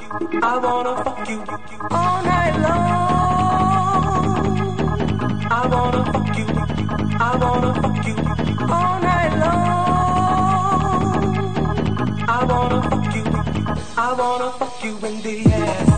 I wanna fuck you all night long. I wanna fuck you. I wanna fuck you all night long. I wanna fuck you. I wanna fuck you in the ass.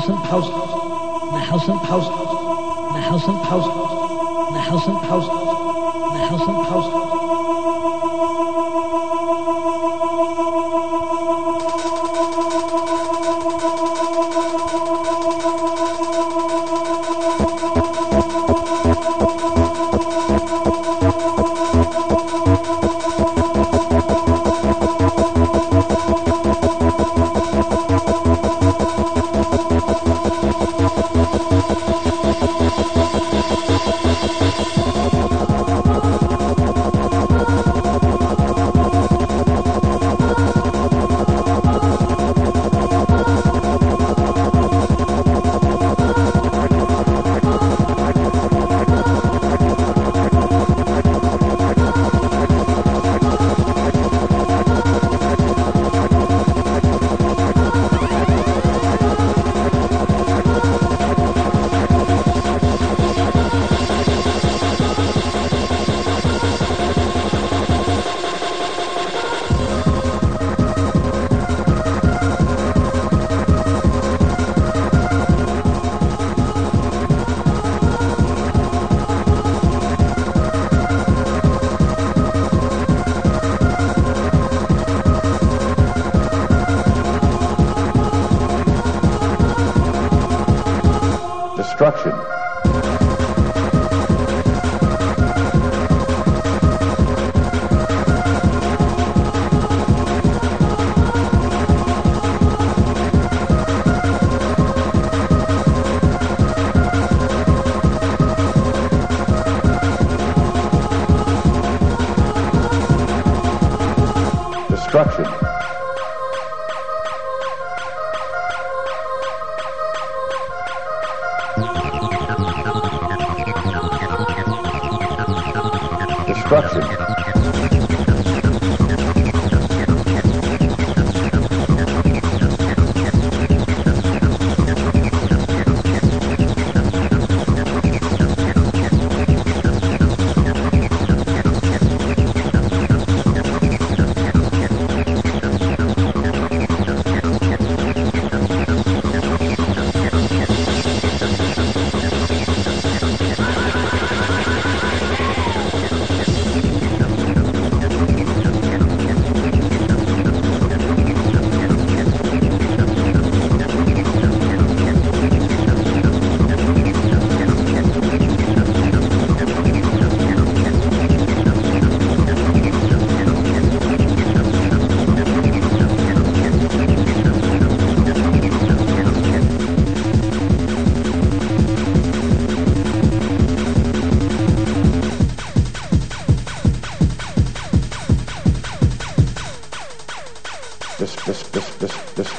house and house, the house and house, the house and house, the house and house, the house and house. Destruction.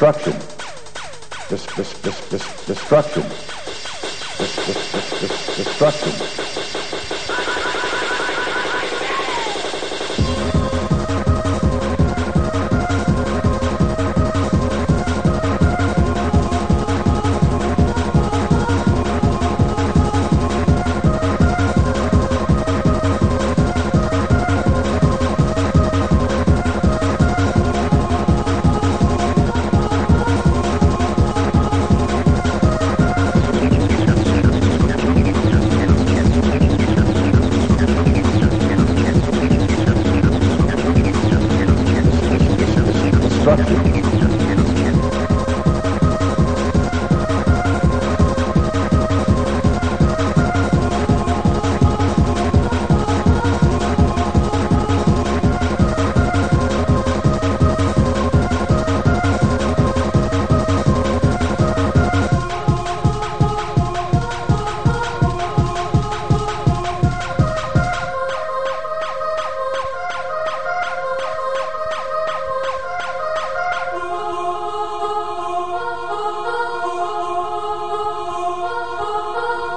destructum. Destructum. Destructum. Destructum.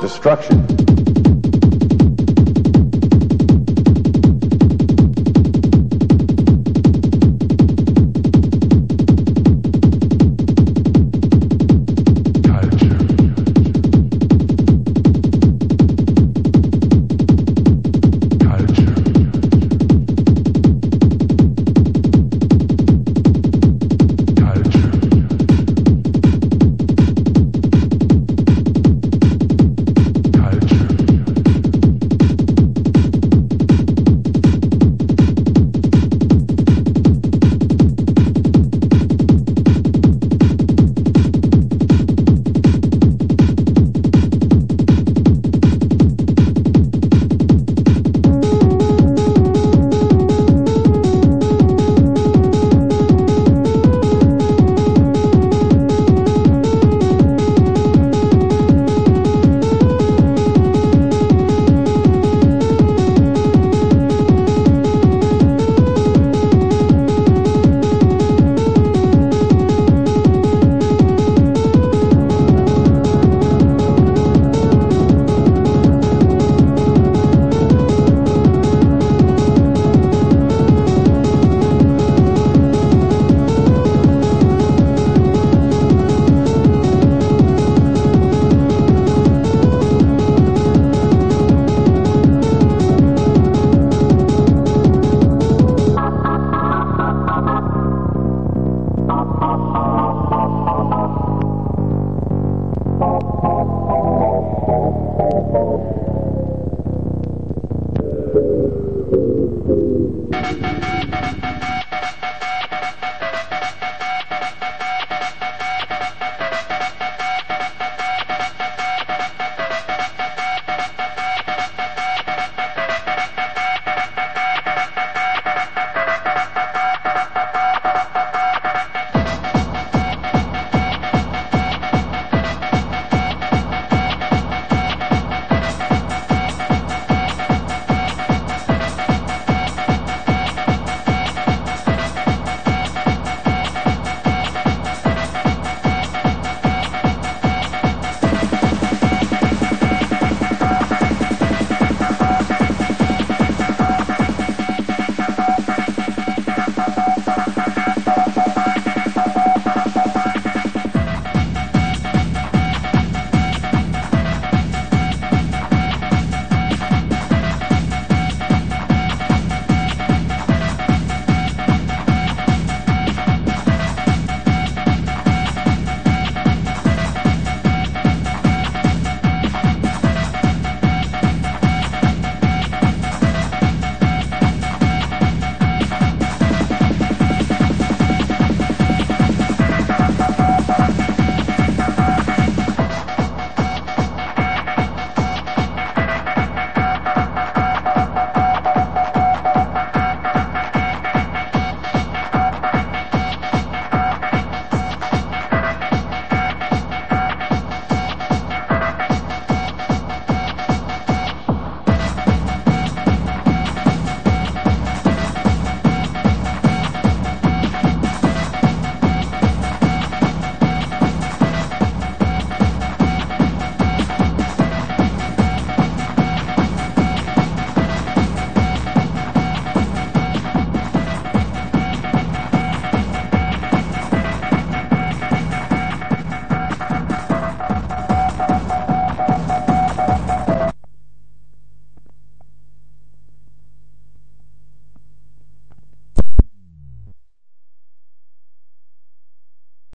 Destruction.